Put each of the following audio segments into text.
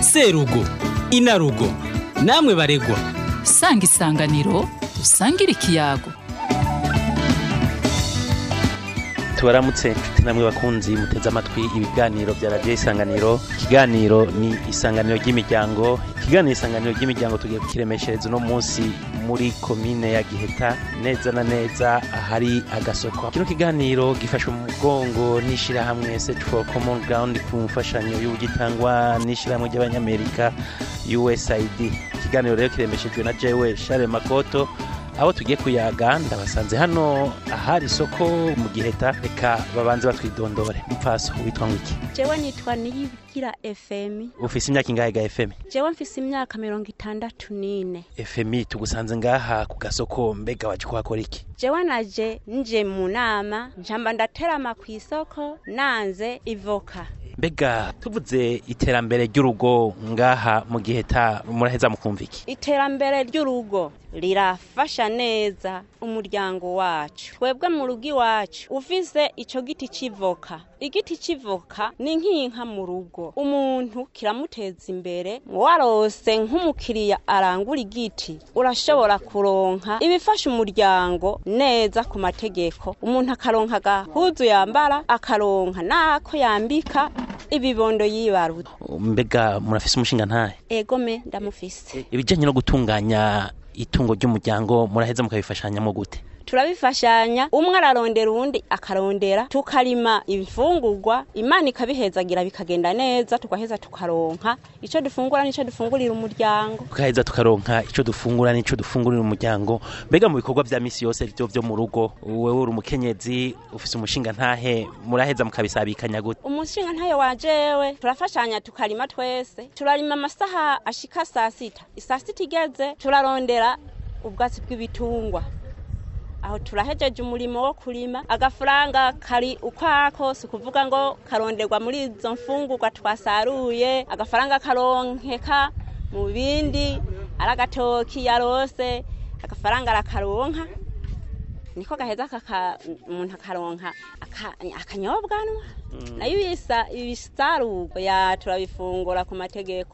serugo inarugo namwe baregwa sanga isanganiro usangire ikiyago tubaramutse inshuti namwe bakunzi muteze amatwi ibiganiro bya radiyo isanganiro ikiganiro ni isanganiro ry'imiryango ikiganiro isanganiro ry'imiryango tugiye kukiremeshereza uno munsi muri komine ya giheta neza na neza ahari agasoko kino kiganiro gifasha umugongo n'ishyirahamwe search for common ground ku mfashanyo y'ubugitangwa n'ishyirahamwe ry'abanyamerika usaid ikiganiro rero kiremeshejwe na jewe share makoto abo tugiye kuyaganda basanze hano ahari isoko mu giheta reka babanze batwidondore mupfaso witwa ngwiki jewe nitwa niyigira efemi ufise imyaka ingahe ga efemi jewe mfise imyaka mirongo itandatu n'ine efemi tugusanze ngaha ku gasoko mbega waje kuhakora iki jewe naje nje mu nama njamba ndaterama ku isoko nanze ivoka mbega tuvuze iterambere ry'urugo ngaha mu giheta muraheza mukumva iki iterambere ry'urugo rirafasha neza umuryango wacu twebwe mu rugo iwacu ufise icyo giti civoka igiti civoka ni nk'inka mu rugo umuntu kiramuteza imbere warose nk'umukiriya arangura igiti urashobora kuronka ibifasha umuryango neza ku mategeko umuntu akaronka agahuzu yambara akaronka n'ako yambika ibibondo yibaruta mbega murafise umushinga ntahe egome ndamufise ibijanye no gutunganya itungo ry'umuryango muraheza mukabifashanyamo gute turabifashanya umwe ararondera uwundi akarondera tukarima ibifungurwa imana ikabihezagira bikagenda neza tugaheza tukaronka icyo dufungura n'icyo dufungurira umuryango tugaheza tukaronka icyo dufungura n'icyo dufungurira umuryango mbega mu bikorwa vya misi yose byo byo mu rugo wewe uri umukenyezi ufise umushinga ntahe muraheza mukabisabikanya gute umushinga ntahe wajewe turafashanya tukarima twese turarima amasaha ashika saa sita saa sita igeze turarondera ubwatsi bw'ibitungwa aho turahejeje umurimo wo kurima agafaranga kari ukwako si ukuvuga ngo karonderwa muri izo mfungurwa twasaruye agafaranga karonkeka mu bindi ari agatoki yarose agafaranga arakaronka niko gaheza umuntu akaronka akanyobwanwa nayo mm. ibisarurwa ya turabifungura ku mategeko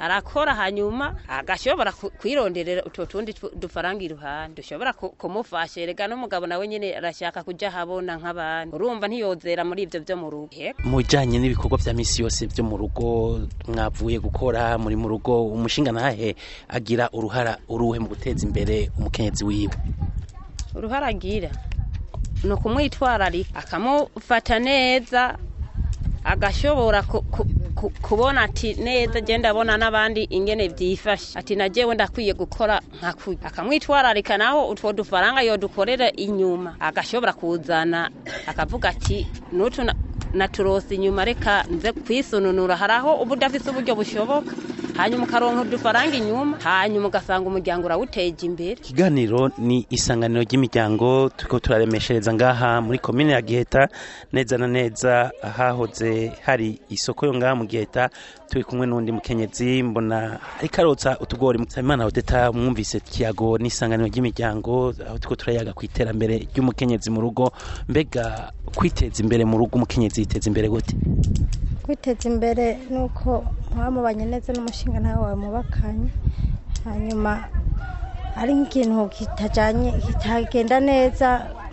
arakora hanyuma agashobora kwironderera utwo tundi dufaranga iruhande dushobora kumufasha erega n'umugabo nawe nyine arashaka kujya ahabona nk'abantu urumva ntiyozera muri ibyo byo mu rugo mujyanye n'ibikorwa bya minsi yose byo mu rugo mwavuye gukora muri mu rugo umushinga ntahe agira uruhara uruhe mu guteza imbere umukenyezi wiwe uruhara agira ni ukumwitwararika akamufata neza agashobora kubona ati neza agenda abona n'abandi ingene byifashe ati nagiye wenda akwiye gukora nka kuyo akamwitwararika naho utwo dufaranga yodukorera inyuma agashobora kuzana akavuga ati n'utu na turosi inyuma reka nze kwisununura hari aho uba udafite uburyo bushoboka hanyuma ukaronka udufaranga inyuma hanyuma ugasanga umuryango urawuteje imbere ikiganiro ni isanganiro ry'imiryango turiko turaremeshereza ngaha muri komine ya giheta neza na neza hahoze hari isoko yo ngaha mu giheta turi kumwe n'undi mukenyezi mbona ariko arotsa utugori nsabimana odeta mwumvise kiyago n'isanganiro ry'imiryango aho turiko turayaga ku iterambere ry'umukenyezi mu rugo mbega kwiteza imbere mu rugo umukenyezi kwiteza imbere gute kwiteza imbere ni uko mwamubanye neza n'umushinga nawe mubakanye hanyuma ari nk'ikintu kitajyanye kitagenda neza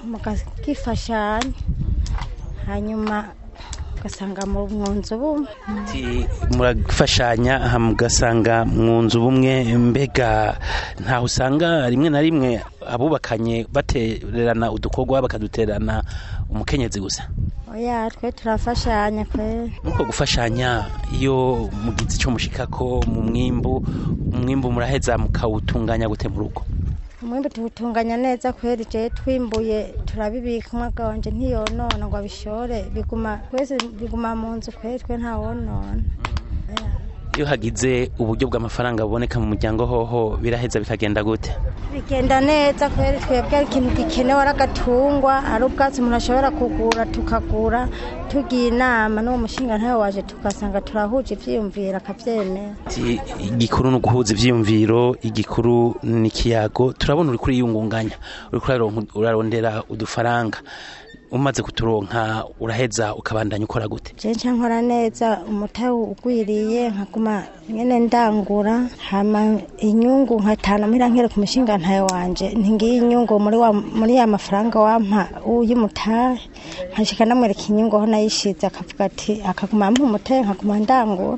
mukakifashanya hanyuma ugasanga mu nzu bumwe murafashanya mugasanga mu nzu bumwe mbega ntaho usanga rimwe na rimwe abubakanye batererana udukorwa bakaduterana umukenyezi gusa oya twe turafashanya kweli nuko gufashanya iyo mugize icyo ko mu mwimbu umwimbu muraheza mukawutunganya gute mu rugo umwimbu tuwutunganya neza kweli je twimbuye turabibika umwaka ntiyonona ngo abishore biguma twese biguma mu nzu kweli twe ntawonona iyo hagize uburyo bw'amafaranga buboneka mu muryango hoho biraheza bikagenda gute bigenda neza kubera twebwe ari ikintu gikenewe ari agatungwa ari ubwatsi umuntu ashobora kugura tukagura tugiye inama n'uwo mushinga ntawe waje tugasanga turahuje ibyiyumviro akabyemera igikuru ni uguhuza ibyiyumviro igikuru ni ikiyago turabona uri kuriyungunganya uri kurarondera udufaranga umaze kuturonka uraheza ukabandanya ukora gute jenshi nkora neza umutahe ugwiriye nkaguma nyene ndangura hama inyungu nkatana muhira nkere ku mushinga ntaye wanje ntingiye inyungu muri wa muri ya mafaranga wampa uy'umutahe nkashika ndamwereka inyungu aho nayishize akavuga ati akaguma ampa umutahe nkaguma ndangura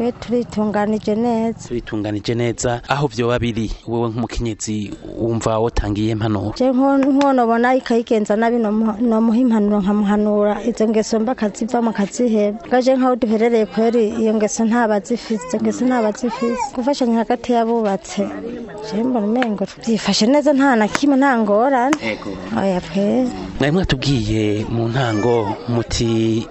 we turitunganije neza turitunganije neza aho byoba babiri wowe nk'umukenyezi wumva watangiye impanuro nkono ubona ikayigenza nabi no muha nkamuhanura izo ngeso mba akazivamo akaziheba gaje nk'aho duherereye kweri iyo ngeso nta bazifite ngeso nta bazifite gufashanya hagati y'abubatse jembo rumengo byifashe neza nta na kimwe nta ngorane oya pe mwari mwatubwiye mu ntango muti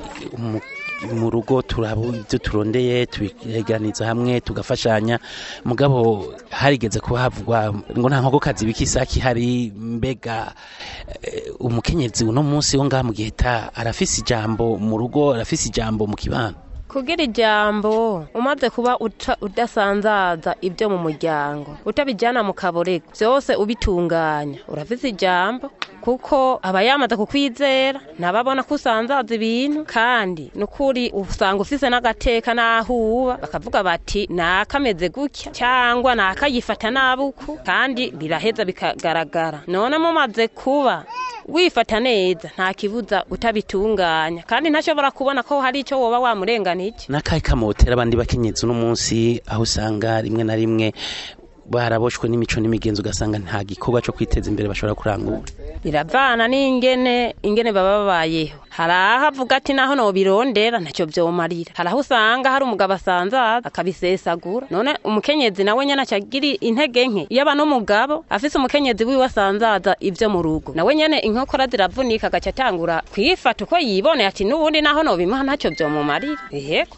mu rugo turaba turondeye tubiganiriza hamwe tugafashanya mugabo harigeze kuhavugwa ngo nta nkokokazi bikisaki hari mbega eh, umukenyezi uno munsi wo ngaha mu giheta arafise ijambo mu rugo arafise ijambo mu kibano kugira ijambo umaze kuba udasanzaza ibyo mu muryango utabijyana mu kaborega byose ubitunganya urafise ijambo kuko aba yamaze kukwizera nababona ko usanzaza ibintu kandi nukuri usanga ufise n'agateka n'aho uba bakavuga bati nakameze gutya cyangwa nakayifata nabuku kandi biraheza bikagaragara none mumaze kuba wifata neza nta kibuza utabitunganya kandi ntashobora kubona ko hari icyo woba wamurenganije iki kamotera abandi bakenyezi uno munsi aho usanga rimwe na rimwe baraboshywe n'imico n'imigenzo ugasanga nta gikorwa cyo kwiteza imbere bashobora kurangura biravana n'ingene ingene baba babayeho Haraha aho avuga ati naho nobirondera ntacyo byomarira hari usanga hari umugabo asanzaza akabisesagura none umukenyezi nawe nyine acagira intege nke iyo aba n'umugabo afise umukenyezi wiwe asanzaza ibyo mu rugo nawe nyine inkokora ziravunika agaca atangura kwifata uko yiboneye ati n'ubundi naho nobimuha ntacyo byomumarira iheko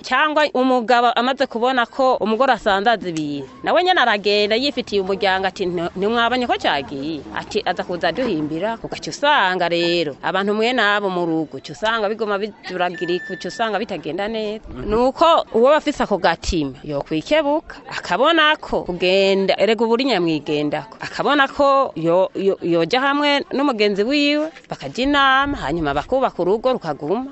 cyangwa umugabo amaze kubona ko umugore asanzaza ibintu nawe nyine aragenda yifitiye umuryango ati ntimwabonye ko cyagiye ati aza kuza duhimbira ugaca usanga rero abantu mwe nabo mu rugo uca usanga bigoma bituragirika uca usanga bitagenda neza ni uko uwo bafise ako gatima yokwikebuka akabona ko kugenda erega ubu nyamwigenda akabona ko yojya hamwe n'umugenzi wiwe bakajya inama hanyuma bakubaka urugo rukaguma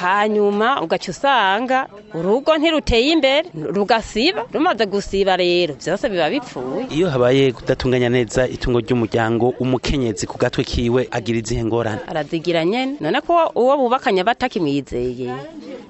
hanyuma ugaca usanga urugo ntiruteye imbere rugasiba rumaze gusiba rero byose biba bipfuye iyo habaye kudatunganya neza itungo ry'umuryango umukenyezi ku gatwe kiwe agira izihe ngorane arazigira nyene none ko uwo bubakanye batakimwizeye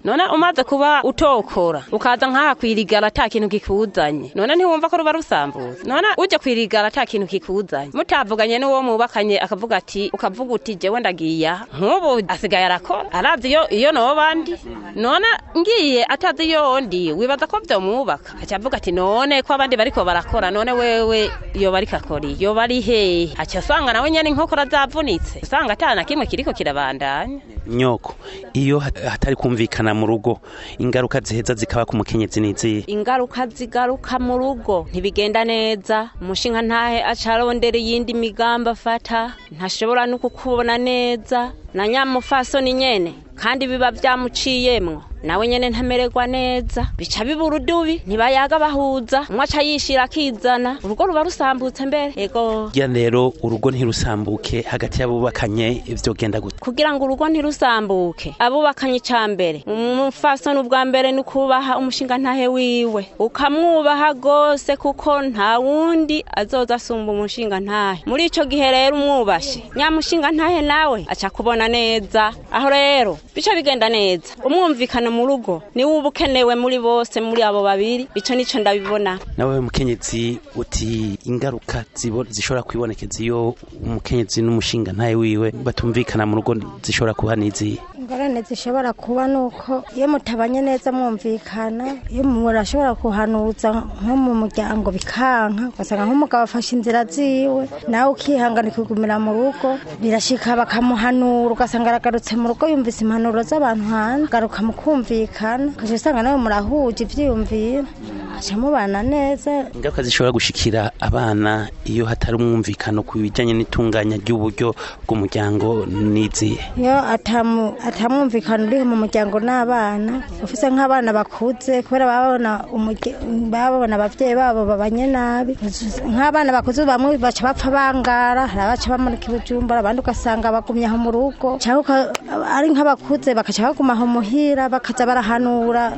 none umaze kuba utokora ukaza nk'aha kwirigara ata kintu kikuzanye none ntiwumva ko ruba rusambuza none ujya kwirigara ata kintu kikuzanye mutavuganye n'uwo mubakanye akavuga ati ukavuga uti jewe ndagiye aha nk'ubu asigaye arakora arazi iyo iyo nabo bandi none ngiye atazi yondi wibaza ko byamwubaka aca avuga ati none ko abandi bari ko barakora none wewe iyo bariko akora iyo bari hehe aca asanga nawe nyene inkokora zavunitse usanga atana kimwe kiriko kirabandanya nyoko iyo hatari kumvikana mu rugo ingaruka ziheza zikaba ku mukenyezi n’izi ingaruka zigaruka mu rugo ntibigenda neza umushinga ntahe acarondera iyindi migambi afata ntashobora no kukubona neza na nyamufaso ni nyene kandi biba byamuciyemwo nawe nyine ntamererwa neza bica bibura udubi ntibayaga bahuza umwe aca yishira akizana urugo ruba rusambutse mbere yego rya rero urugo ntirusambuke hagati y'abubakanye byogenda gute kugira ngo urugo ntirusambuke abubakanye icya mbere umufasoni ubwa mbere ni ukubaha umushinga ntahe wiwe ukamwubaha gose kuko nta wundi azoza asumba umushinga ntahe muri icyo gihe rero umwubashe nyamushinga ntahe nawe aca kubona neza aho rero bica bigenda neza umwumvikano umwana mu rugo niwe uba ukenewe muri bose muri abo babiri icyo nicyo ndabibona nawe mukenyezi uti ingaruka zishobora kwibonekeza iyo umukenyezi n'umushinga ntawe wiwe batumvikana mu rugo zishobora kuba n'izihe ingorane zishobora kuba ni uko iyo mutabanye neza mwumvikana iyo ashobora kuhanuza nko mu muryango bikanka ugasanga nk'umugabo afashe inzira ziwe nawe ukihangana ukigumira mu rugo birashika bakamuhanura ugasanga aragarutse mu rugo yumvise impanuro z'abantu hanze agaruka mu kumva murumvikana usanga nawe murahuje ibyiyumviro haca mubana neza ingaruka zishobora gushikira abana iyo hatari umwumvikano ku bijyanye n'itunganya ry'uburyo bw'umuryango n'izihe iyo atamwumvikano uri mu muryango n'abana ufite nk'abana bakuze kubera baba babona ababyeyi babo babanye nabi nk'abana bakuze bamwe baca bapfa bangara hari abaca bamanuka ibijumba abandi ugasanga bagumye aho mu rugo cyangwa ari nk'abakuze bakaca baguma aho muhira bakajya barahanura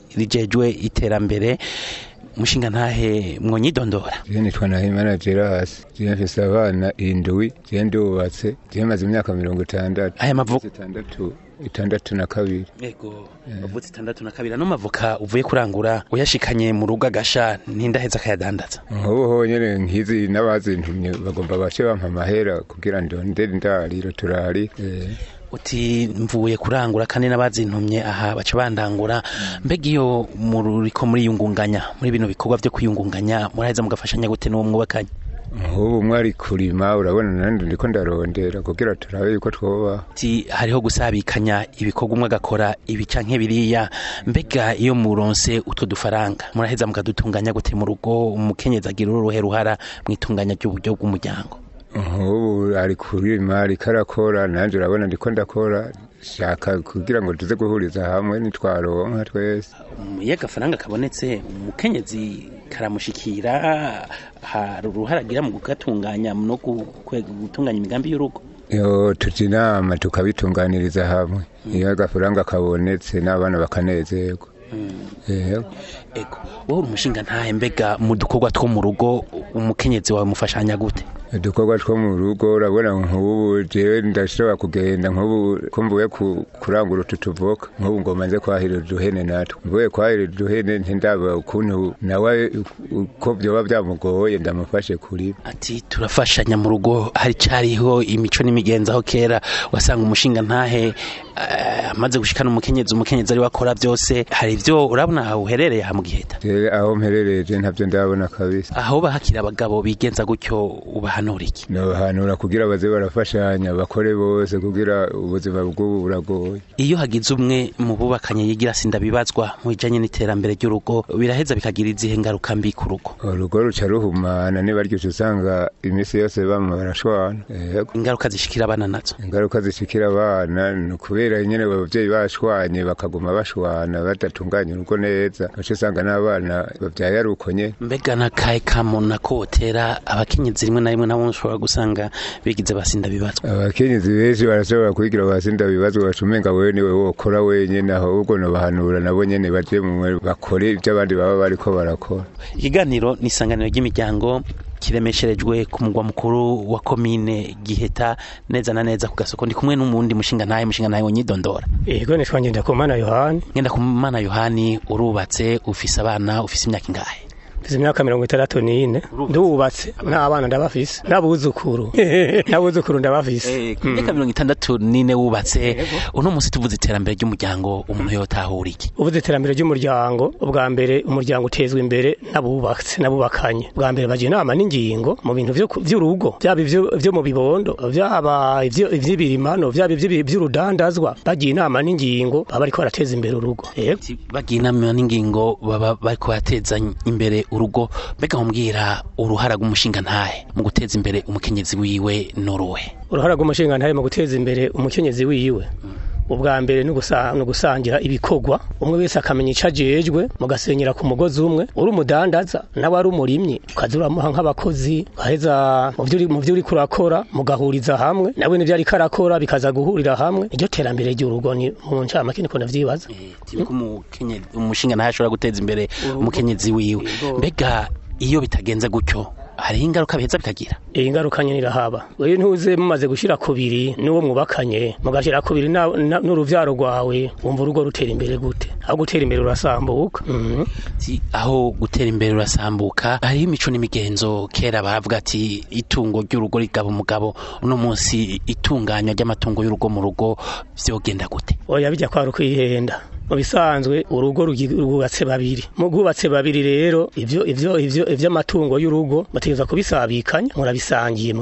rijejwe iterambere mushinga ntahe mwonyidondora jene twanahimana gerasi jene mfise abana indwi jene ndubatse jene maze imyaka mirongo itandatu aya mavuko itandatu itandatu na kabiri yego wavutse eh. itandatu na kabiri ano mavuka uvuye kurangura uyashikanye mu rugo gasha ntindaheza akayadandaza nk'ubu nyine nkizi n'abazintumye bagomba bace bampa amahera kugira ndondere ndariro turari eh. uti mvuye kurangura kane n'abazintumye aha baca bandangura mbega iyo muriko muriyungunganya muri bino bikorwa byo kwiyungunganya muraheza mugafashanya gute n'uwo mwubakanye nk'ubu mwari kurima urabona nanjye ndiko ndarondera kugira turabe yuko twoba hariho gusabikanya ibikorwa umwe gakora ibica nk'ibiriya mbega iyo muronse utu dufaranga muraheza mukadutunganya gute mu rugo umukenyezi agira uruhe ruhara mu itunganya ry'uburyo bw'umuryango nk'ubu ari kuri mari karakora nanjye urabona ndiko ndakora shaka kugira ngo tuze guhuriza hamwe nitwaronka twese iyo agafaranga kabonetse umukenyezi karamushikira hari uruhare agira mu gukatunganya no gutunganya imigambi y'urugo tuti inama tukabitunganiriza hamwe mm. iyo agafaranga kabonetse n'abana bakanezerwa mm. wowe umushinga ntahe mbega mu dukorwa two mu rugo umukenyezi wawe mufashanya gute udukorwa two mu rugo urabona nk'ubu jewe ndashobora kugenda nk'ubu ko mvuye kurangura utu tuvoka nk'ubu ngomba nze kwahirira uduhene natwo mvuye kwahirira uduhene ntindaba ukuntu nawe uko byoba byamugoye ndamufashe kuri ati turafashanya mu rugo hari cyariho imico n'imigenzo aho kera wasanga umushinga ntahe eh, amaze gushika umukenyezi umukenyezi ari wakora byose hari ibyo urabona uherereye aha mu giheta eh, aho mperereye ntabyo ndabona kabisa aho bahakira abagabo bigenza gutyo ubaha ubahanura iki nabahanura kugira baze barafashanya bakore bose kugira ubuzima bw'ubu buragoye iyo hagize umwe mu bubakanye yigira sindabibazwa mu bijyanye n'iterambere ry'urugo biraheza bikagira izihe ngaruka mbi ku rugo urugo ruca ruhumana niba ryuje usanga iminsi yose bamwe barashwana ingaruka zishikira abana nazo ingaruka zishikira abana ni ukubera nyine ababyeyi bashwanye bakaguma bashwana badatunganya urugo neza uca usanga n'abana babyaye ari uko nyine mbega n'akahe kamuntu kotera botera abakenyezi rimwe na rimwe rimwe nabo ushobora gusanga bigize abasinda bibatswe abakenyezi benshi barashobora kwigira abasinda bibatswe bashumenga wewe niwe wokora wenyine aho nobahanura nabo nyene baje bakore ibyo baba bariko barakora ikiganiro ni isanganiro ry'imiryango kiremesherejwe ku mugwa mukuru wa komine giheta neza na neza ku gasoko ndi kumwe n'umundi mushinga ntaye mushinga ntaye wonyidondora yego nitwa ngenda ku mana yohani ngenda ku mana yohani urubatse ufise abana ufise imyaka ingahe mfite imyaka mirongo itandatu n'ine ndubatse n'abana ndabafise n'abuzukuru n'abuzukuru ndabafise eh, ku hmm. mirongo itandatu n'ine wubatse eh, uno munsi tuvuze iterambere ry'umuryango umuntu yotahura iki ubuze iterambere ry'umuryango ubwa mbere umuryango utezwa imbere n'abubatse n'abubakanye bwa mbere bagira inama n'ingingo mu bintu by'urugo byaba ibyo mu bibondo byaba iby'ibirimano byaba iby'urudandazwa bagira inama n'ingingo baba bariko barateza imbere urugo eh? bagira inama n'ingingo baba bariko bateza imbere urugo mbega nkubwira uruhara rw'umushinga ntahe mu guteza imbere umukenyezi wiwe n'uruwe uruhara rw'umushinga ntahe mu guteza imbere umukenyezi wiwe mm. ubwa mbere ni gusangira ibikogwa umwe wese akamenya icyo agejwe mugasenyera ku mugozi umwe uri umudandaza nawe ari umurimyi ukajya uramuha nk'abakozi ugaheza mu byo uri kurakora mugahuriza hamwe nawe n'ibyo ariko arakora bikaza guhurira hamwe iryo terambere ry'urugo ni mu ncamake niko navyibaza eh, umushinga naho guteza imbere umukenyezi wiwe mbega iyo bitagenze gutyo hariho ingaruka biheza bikagira iyi ngaruka nyine irahaba wewe ntuze mumaze gushyira kubiri n'uwo mwubakanye mugashyira kubiri n'urubyaro rwawe wumva urugo rutera imbere gute aho gutera imbere urasambuka mm-hmm. aho gutera imbere urasambuka hariho imico n'imigenzo kera baravuga ati itungo ry'urugo rigaba umugabo uno munsi itunganya ry'amatungo y'urugo mu rugo byogenda gute oya bijya kwara ukwihenda mu bisanzwe urugo rwubatse babiri mu bwubatse babiri rero ivyo ivyo ivyo ivy'amatungo y'urugo bategeza kubisabikanya murabisangiye mu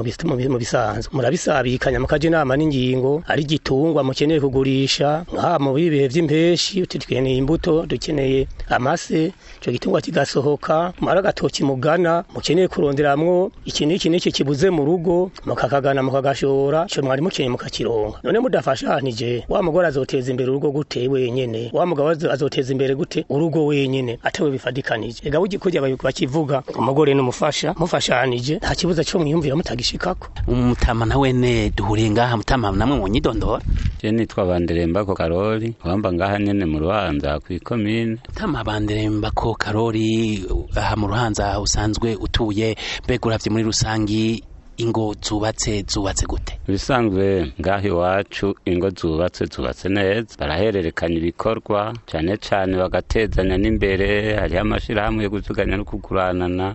bisanzwe murabisabikanya mukaje inama n'ingingo ari gitungwa mukeneye kugurisha nka mu bibihe vy'impeshi tukeneye imbuto dukeneye amase cyo gitungwa kigasohoka mara gatoki mugana mukeneye kuronderamwo iki niki kibuze mu rugo mukakagana mukagashora ico mwari mukeneye mukakironga none mudafashanije wa mugore azoteza imbere urugo gute wenyene wa mugabo azoteza imbere gute urugo wenyine atawe bifadikanije ega ugikujya bakivuga umugore n'umufasha mufashanije nta kibuza cyo mwiyumvira mutagishikako umutama nawe ne duhuriye ngaha mutama namwe mu nyidondora je nitwa banderemba ko Karoli wamba ngaha nyene mu ruhanza kwikomine mutama banderemba ko karori aha mu ruhanza usanzwe utuye mbega uravye muri rusangi ingo zubatse zubatse gute ibisanzwe ngaho iwacu ingo zubatse zubatse neza barahererekanya ibikorwa cyane cyane bagatezanya n'imbere hariho amashyirahamwe yo gutuganya no kuguranana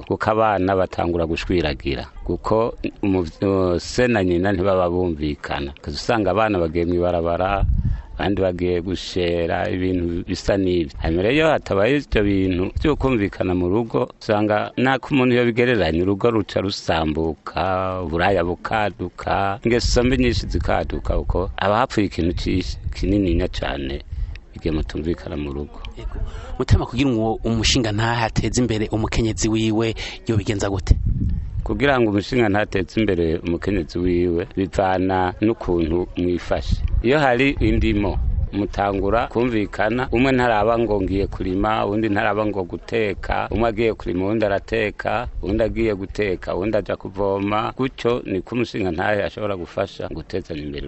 kuko abana batangura gushwiragira kuko se na nyina ntibaba bumvikana ukazasanga abana bagiye mu ibarabara abandi bagiye gushera ibintu bisa n'ibi hanyuma rero iyo hatabaye ibyo bintu byo kumvikana mu rugo usanga n'ako umuntu iyo bigereranya urugo ruca rusambuka uburaya bukaduka ingeso mbi nyinshi zikaduka kuko haba hapfuye ikintu kinininya cyane igihe mutumvikana mu rugo mutema kugira ngo umushinga ntahateze imbere umukenyezi wiwe yobigenza gute kugira ngo umushinga ntatetse imbere umukenyezi wiwe bivana n'ukuntu mwifashe iyo hari indimo mutangura kumvikana umwe ntaraba ngo ngiye kurima undi ntaraba ngo guteka umwe agiye kurima undi arateka undi agiye guteka undi ajya kuvoma gutyo niko umushinga ntayo ashobora gufasha gutezanya imbere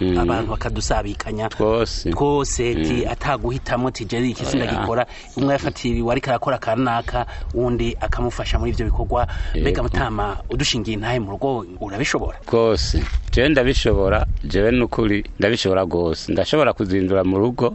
mm. abantu bakadusabikanya twose twose mm. ataguhitamo tijeri iki ndagikora oh, umwe yafatiriwe ariko arakora akanaka undi akamufasha muri ibyo bikorwa mbega mutama udushingiye intahe mu rugo urabishobora rwose jewe ndabishobora jewe n'ukuri ndabishobora rwose ndashobora kuzindura mu rugo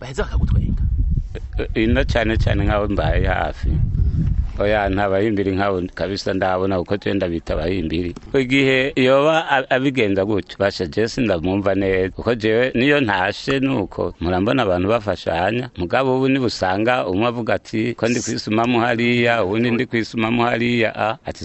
baheza bakagutwenga ino cyane cyane nk'aho mbaye hafi oya nta bahimbiri nkabo kabisa ndabona kuko twenda bita abahimbiri igihe yoba abigenza gutyo basha jesi ndamwumva neza kuko jewe niyo ntashe nuko murambona abantu bafashanya mugabo ubu nibusanga umwe avuga ati ko ndi kwisumamo hariya ubundi ndi kwisumamo hariya ati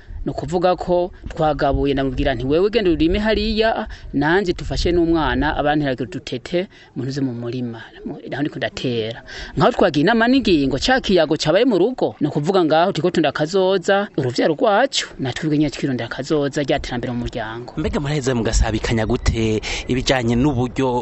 ni ukuvuga ko twagabuye namubwira nti wewe genda urime hariya nanjye tufashe n'umwana abandi dutete munyuze mu murima naho ndiko ndatera nkaho twagiye inama n'ingingo cya kiyago cyabaye mu rugo ni ukuvuga ngaho turiko turakazoza urubyaro rwacu natwe ubwo nyine twirondera akazoza rya terambere mu muryango mbega muraheza mugasabikanya gute ibijyanye n'uburyo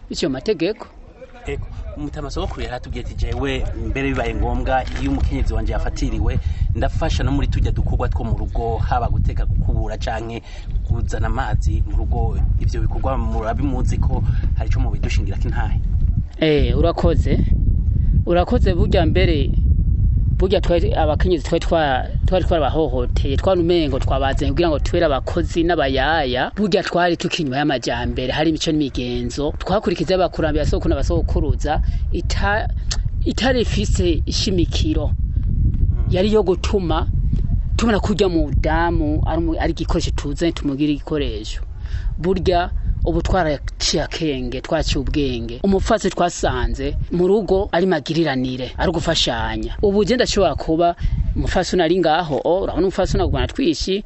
bityo mategeko umutemasoko yaratubwiye ati jewe mbere bibaye ngombwa iyo umukenyezi wanjye yafatiriwe ndafasha no muri tujya dukorwa two mu rugo haba guteka gukubura canke kuzana amazi mu rugo ibyo bikorwa murabimuzi ko hari ico mubidushingira kintahe eh urakoze urakoze burya mbere burya abakenyezi twari twari twarabahohoteye twana umengo twabaze kugira ngo tubere abakozi n'abayaya burya twari tukinywa y'amajyambere hari imico n'imigenzo twakurikiza abakurambere abasohokuru n'abasohokuruza itarifise ishimikiro hmm. yari yo gutuma tubona kurya mu damu ari igikoresho tuzanye tumugira igikoresho burya ubu twaraciye akenge twaciye ubwenge umupfasi twasanze mu rugo ari magiriranire ari gufashanya ubu ugenda ashobora kuba umupfasi unari ngaho oh, urabona umupfasi unagurana twishi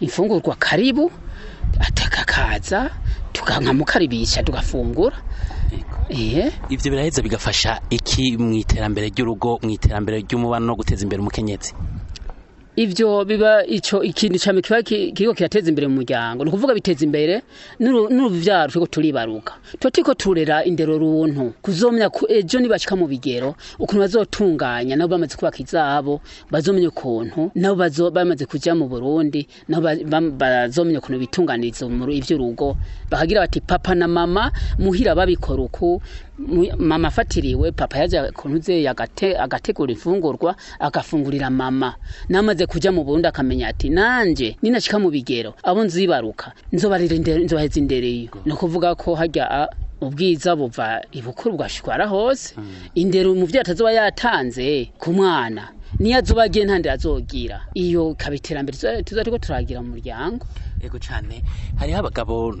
ifungurwa karibu ataka kaza tukankamukaribisha tugafungura eh? ibyo biraheza bigafasha iki mu iterambere ry'urugo mu iterambere ry'umubano no guteza imbere umukenyetsi ibyo biba icyo ikintu cya kiba kiriho kirateza imbere mu muryango ni ukuvuga biteza imbere n'urubyaro turi turibaruka tuba turi turera indero runtu kuzomya ejo nibashyika mu bigero ukuntu bazotunganya nabo bamaze kubaka izabo bazomye ukuntu nabo bamaze kujya mu burundi nabo bazomye ukuntu ibyo rugo bahagira bati papa na mama muhira babikora uku mama afatiriwe papa yajya ku ntuze agategura imfungurwa agafungurira mama namaze kujya mu burundi akamenya ati nanjye ninashika mu bigero abo nzibaruka nzobaheza indereye mm. ni ukuvuga ko hajya ubwiza buva ibukuru bugashwara hose mm. indero umubyeyi atazuba yatanze ku mwana niyo azuba agiye azogira iyo ikaba iterambere tuza turiko turagira mu muryango yego cyane hariho abagabo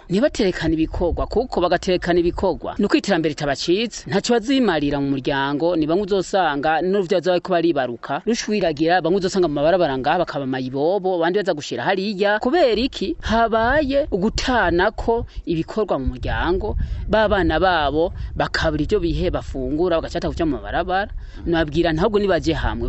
ntibaterekane ibikorwa kuko bagaterekana ibikorwa ni uko iterambere ritabacitse ntacyo bazimarira mu muryango ni bamwe uzosanga n'urubyazo bari kuba ribaruka rushwiragira bamwe uzosanga mu mabarabara ngaha bakaba amayibobo abandi baza gushira hariya kubera iki habaye gutana ko ibikorwa mu muryango b'abana babo bakabura ibyo bihe bafungura bagacata kuja mu mabarabara nababwira ntabwo ahubwo nibajye hamwe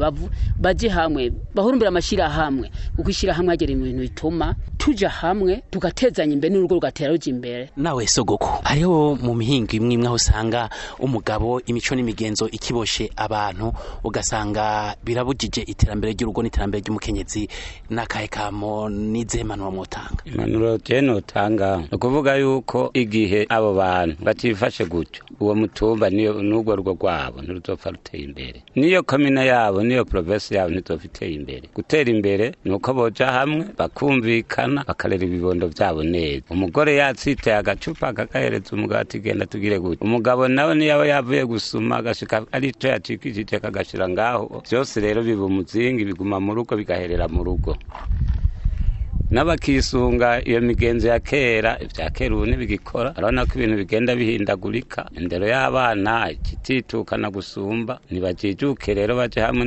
bajye hamwe bahurumbire amashyirahamwe kuko ishyirahamwe hagera ibintu bituma tujya hamwe tugatezanya imbere n'urugo rugatera rujya imbere nawe sogoko hariho mu mihinga imwe imwe aho usanga umugabo imico n'imigenzo ikiboshe abantu ugasanga birabujije iterambere ry'urugo n'iterambere ry'umukenyezi n'akahe kamo n'izihe mpanuro mwotanga impanuro tugenda utanga ni ukuvuga yuko igihe abo bantu batifashe gutyo uwo mutumba n'urwo rugo rwabo ntirutopfa ruteye imbere niyo makomine yabo n'iyo provinsi yabo ntituba imbere gutera imbere ni uko boja hamwe bakumvikana bakarera ibibondo byabo neza umugore yatsiteye agacupa akakahereza umugati genda tugire gutya umugabo nawe niyaba yavuye gusuma agashika arico yacikishije kagashira ngaho byose rero biba umuzingi biguma mu rugo bigaherera mu rugo n'abakisunga iyo migenzo ya kera ibya kera ubu ntibigikora urabona ko ibintu bigenda bihindagurika indero y'abana ikitikana gusumba ntibajijuke rero baje hamwe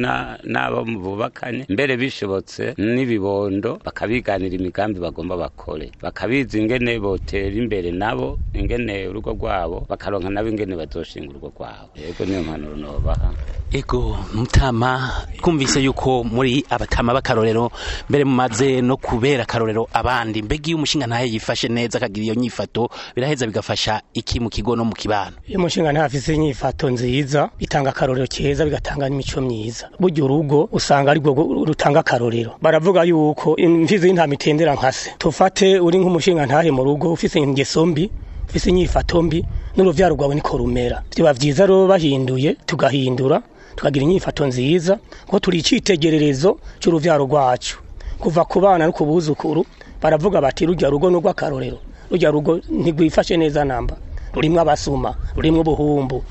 n'abo bubakanye mbere bishobotse n'ibibondo bakabiganira imigambi bagomba bakore bakabizi ingene botera imbere nabo ingene urugo rwabo bakaronka nabo ingene bazoshinga urugo rwabo yego niyo mpanuro nobaha ego mutama twumvise yuko muri abatama b'akarorero mbere mumaze no kubera akarorero abandi mbega y’umushinga umushinga ntahe yifashe neza akagira iyo nyifato biraheza bigafasha iki mu kigo no mu kibano iyo umushinga ntafise inyifato nziza bitanga akarorero keza bigatanga n'imico myiza burya urugo usanga ari rutanga akarorero baravuga yuko imfizi y'intama itendera nkase tufate uri nk'umushinga ntahe mu rugo ufise ingeso mbi ufise inyifato mbi n'uruvyaro rwawe niko rumera biba vyiza rero bahinduye tugahindura tukagira inyifato nziza ngo turi icitegererezo cy'uruvyaro rwacu kuva ku bana ku buzukuru baravuga bati rujya rugo ni urw'akarorero rujya rugo ntigwifashe neza namba rurimo abasuma rurimo ubuhumbu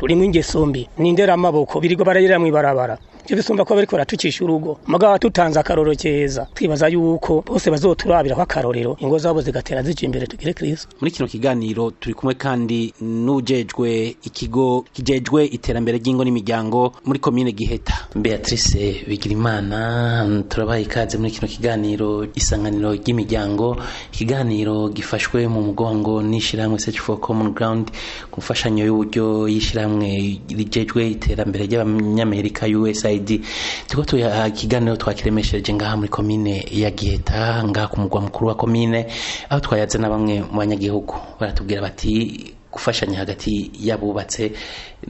rurimo ingeso mbi n'inderamaboko birigo baragera mu ibarabara cyo bisumba ko bariko baratukisha urugo mugabo tutanze akaroro keza twibaza yuko bose bazoturabiraho akarorero ingo zabo zigatera zije imbere tugire Kristo muri kino kiganiro turi kumwe kandi nujejwe ikigo kijejwe iterambere ry'ingo n'imiryango muri commune Giheta Beatrice Bigirimana turabaye ikaze muri kino kiganiro isanganiro ry'imiryango kiganiro gifashwe mu mugongo n'ishiramwe Search for Common Ground ku mfashanyo y'uburyo y'ishiramwe rijejwe iterambere ry'abanyamerika USA USAID tuko tuya ah, kiganiro twakiremesheje ngaha muri commune ya Giheta ngaha ku mugwa mukuru wa commune aho twayaze na bamwe mu banyagihugu baratubwira bati gufashanya hagati y'abubatse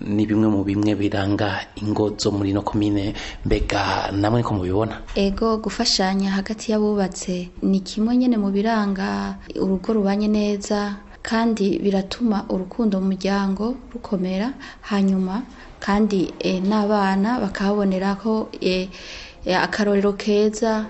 ni bimwe mu bimwe biranga ingo zo muri ino komine mbega namwe ko mubibona ego gufashanya hagati y'abubatse ni kimwe nyine mu biranga urugo rubanye neza kandi biratuma urukundo mu muryango rukomera hanyuma kandi eh, n'abana ko eh, eh, akarorero keza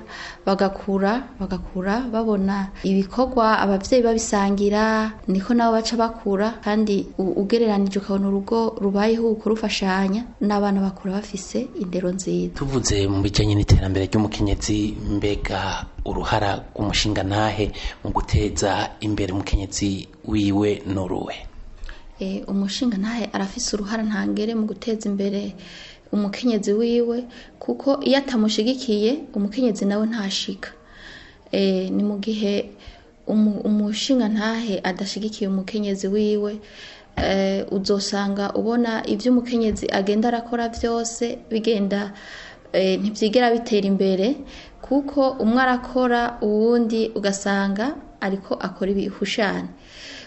bagakura bagakura babona ibikorwa ababyeyi babisangira niko nabo baca bakura kandi ugereranije ukabona urugo rubayeho kurufashanya n'abana bakura bafise indero nziza tuvuze mu bijyanye n'iterambere ry'umukenyezi mbega uruhara rw'umushinga nahe mu guteza imbere umukenyezi wiwe n'uruwe Eh, umushinga ntahe arafise uruhara ntangere mu guteza imbere umukenyezi wiwe kuko iyo atamushigikiye umukenyezi nawe ntashika eh, ni mu gihe umushinga ntahe adashigikiye umukenyezi wiwe eh, uzosanga ubona ibyo umukenyezi agenda arakora byose bigenda ntibyigera bitera imbere kuko umwe arakora uwundi ugasanga ariko akora ibihushane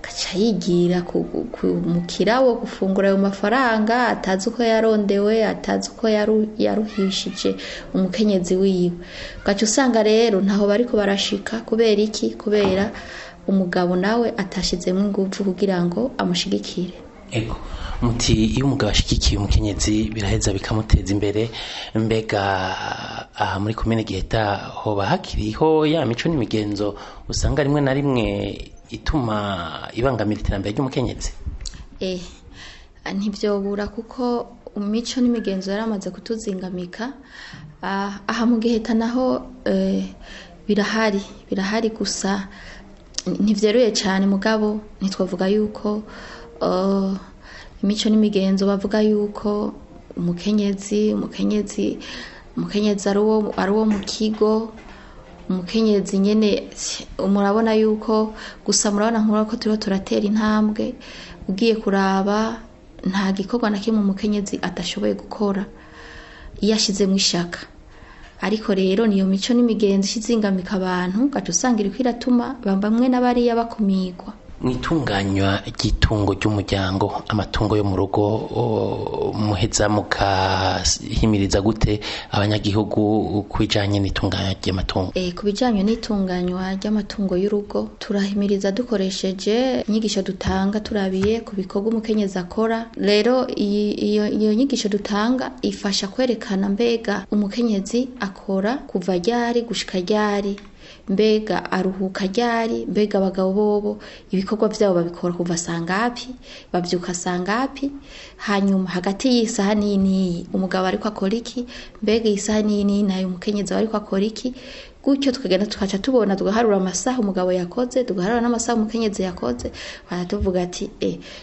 agaca yigira kumukirawo gufungura ayo mafaranga atazi uko yarondewe atazi uko yaruhishije umukenyezi wiwe ugaca usanga rero ntaho bari barashika kubera iki kubera umugabo nawe atashizemo ingufu kugira ngo amushigikire muti iyo umugabo ashyigikiye umukenyezi biraheza bikamuteza imbere mbega aha muri komine giheta hoba hakiriho ya mico n'imigenzo usanga rimwe na rimwe ituma ibangamira iterambere ry'umukenyezi eh, ntibyobura kuko imico n'imigenzo yaramaze kutuzingamika ah, aha mu giheta naho eh, birahari birahari gusa ntibyeruye cyane mugabo ntitwavuga yuko oh, imico n'imigenzo bavuga yuko umukenyezi umukenyezi umukenyezi ari uwo mu kigo umukenyezi nyine murabona yuko gusa murabona nk'uko ko turiho turatera intambwe ugiye kuraba nta gikorwa na kimwe umukenyezi atashoboye gukora iyo ashyizemo ishyaka ariko rero niyo mico n'imigenzo izingamika abantu gaca usanga iri kwiratuma bamwe na bariya bakumigwa mu itunganywa ry'itungo amatungo yo mu rugo muheza mukahimiriza gute abanyagihugu ku bijyanye n'itunganywa ry'amatungo eh, ku bijyanye n'itunganywa ry'amatungo y'urugo turahimiriza dukoresheje inyigisho dutanga turabiye ku bikorwa umukenyezi akora rero iyo nyigisho dutanga ifasha kwerekana mbega umukenyezi akora kuva ryari gushika ryari mbega aruhuka ryari mbega abagabo bobo ibikorwa byabo babikora kuva sangapi babyuka sangapi hanyuma hagati y'isaha n'iyi umugabo ariko akora iki mbega iyi saha n'iyi n'iyi nayo umukenyezi ariko akora iki gutyo tukagenda tukaca tubona tugaharura amasaha umugabo yakoze tugaharura n'amasaha umukenyezi yakoze tuvuga ati e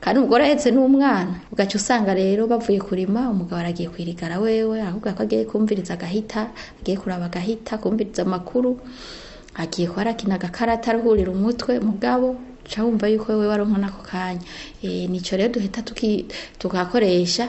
kandi umugore ahetse n'umwana ugaca usanga rero bavuye kurima umugabo aragiye kwirigara wewe ahubwo ko agiye kumviriza agahita agiye kuraba agahita kumviriza amakuru agiye kuba arakina agakarata aruhurira umutwe mugabo uca wumva yuko wowe waronka n'ako kanya eh, nicyo rero duhita tukakoresha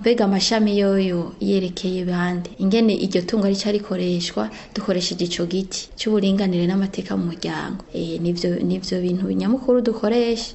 mbega amashami yoyo yerekeye bande ingene iryo tungo rica rikoreshwa dukoresheje ico giti c'uburinganire n'amateka mu muryango eh, nivyo nivyo bintu nyamukuru dukoresha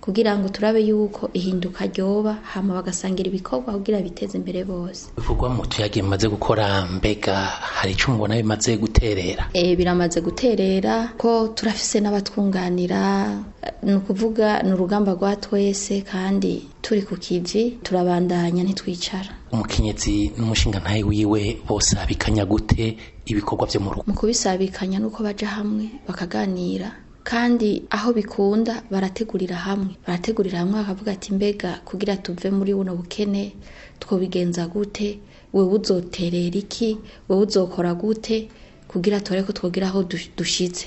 kugira ngo turabe yuko ihinduka ryoba hama bagasangira ibikorwa kugira biteze imbere bose ibikorwa mutu yagiye maze gukora mbega hari icyo mubona bimaze guterera e, biramaze guterera ko turafise n'abatwunganira ni ukuvuga ni urugamba rwa twese kandi turi ku kivi turabandanya ntitwicara umukenyezi n'umushinga ntaye wiwe bose abikanya gute ibikorwa byo mu rugo mu kubisabikanya nuko baja hamwe bakaganira kandi aho bikunda barategurira hamwe barategurira hamwe bakavuga ati mbega kugira tuve muri buno bukene twobigenza gute wewe uzoterera iki wewe uzokora gute kugira tore ko twogira aho dushitse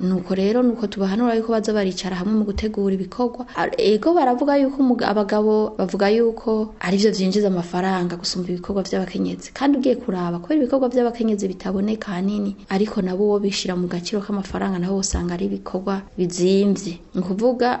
nuko rero nuko tubahanura yuko baza baricara hamwe mu gutegura ibikorwa ego baravuga yuko abagabo bavuga yuko ari byo byinjiza amafaranga gusumba ibikorwa by'abakenyezi kandi ugiye kuraba kubera ibikorwa by'abakenyezi bitaboneka ahanini ariko nabo uwo bishyira mu gaciro k'amafaranga nabo usanga ari ibikorwa bizimbye ni ukuvuga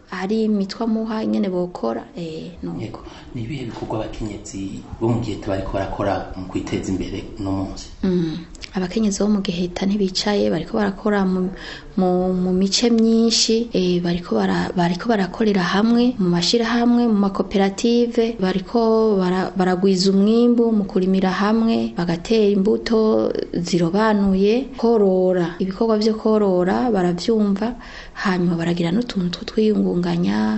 ari imitwa amuha nyine bokora eh, nuko ni ibihe bikorwa abakenyezi bo mu gihe tuba ariko barakora mu kwiteza imbere uno munsi mm. abakenyezi bo mu giheta ntibicaye bariko barakora mu mice myinshi eh, bariko barakorera hamwe mu mashirahamwe mu makoperative bariko baragwiza umwimbu mu kurimira hamwe bagatera imbuto zirobanuye korora ibikorwa byo korora baravyumva hanyuma baragira n'utuntu two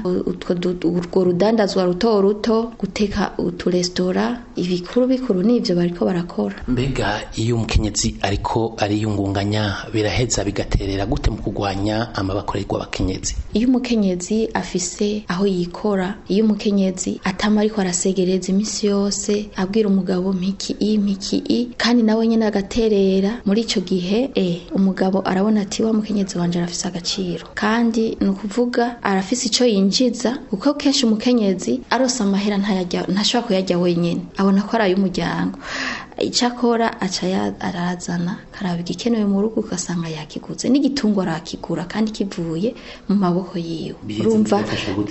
urwo rudandazwa ruto ruto guteka uturestora ibikuru bikuru n'ivyo bariko barakora mbega iyo umukenyezi ubukenyezi ariko ariyungunganya biraheza bigaterera gute mu kugwanya amabakorerwa bakenyezi iyo umukenyezi afise aho yikora iyo umukenyezi atama ariko arasegereza iminsi yose abwira umugabo mpiki i mpiki i kandi nawe nyine agaterera muri icyo gihe e umugabo arabona ati wa mukenyezi wanje arafise agaciro kandi ni ukuvuga arafise icyo yinjiza kuko kenshi umukenyezi arose amahera ntashobora kuyajya wenyine abona ko ari ay'umuryango icyakora aca arazana karaba igikenewe mu rugo ugasanga yakiguze n'igitungo arakigura kandi kivuye mu maboko yiwe urumva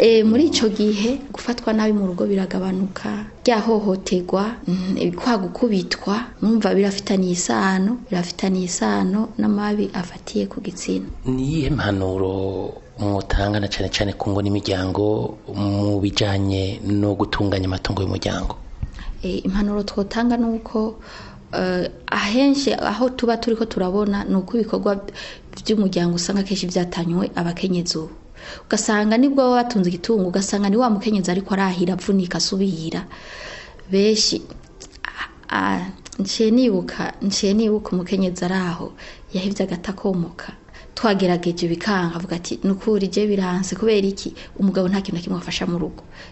eh, muri icyo gihe gufatwa nabi mu rugo biragabanuka ryahohoterwa mm, kwa gukubitwa mwumva birafitaniye isano birafitaniye isano n'amabi afatiye ku gitsina niyihe mpanuro mwotanga na cyane cyane ku ngo n'imiryango mu bijyanye no gutunganya amatungo y'umuryango Eh, impanuro twotanga ni uko eh, ahenshi aho tuba turi ko turabona ni uko ibikorwa by'umuryango usanga akenshi byatanywe abakenyezi ubu ugasanga nibwo baba batunze igitungo ugasanga ni wa mukenyezi ariko arahira avunika asubira benshi nshe nibuka umukenyezi ari aho yahebye agatakomoka twagerageje bikanga avuga ati ni ukuri biranse kubera iki umugabo nta kintu na kimwe afasha mu rugo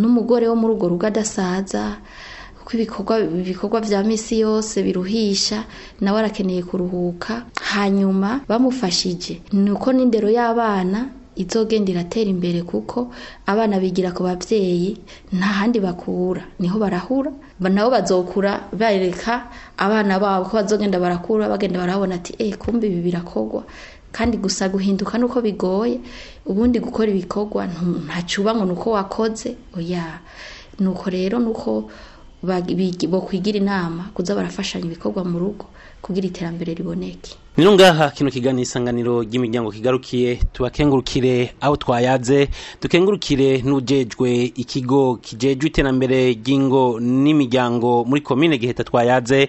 n'umugore wo muri urwo rugo adasaza kuko ibikorwa ibikorwa bya misi yose biruhisha nawe arakeneye kuruhuka hanyuma bamufashije ni uko n'indero y'abana izogenda iratera imbere kuko abana bigira ku babyeyi nta handi bakura niho barahura nabo bazokura bareka abana babo ko bazogenda barakura bagenda barabona ati eee eh, kumva ibi birakorwa kandi gusa guhinduka nuko bigoye ubundi gukora ibikogwa ntacuba ngo nuko wakoze oya nuko rero nuko bakwigira inama kuza barafashanya ibikorwa mu rugo kugira iterambere riboneke Nino kino kigani isanganiro ry'imiryango kigarukiye tubakengurukire aho twayaze dukengurukire nujejwe ikigo kijejwe iterambere ry'ingo n'imiryango muri commune Giheta twayaze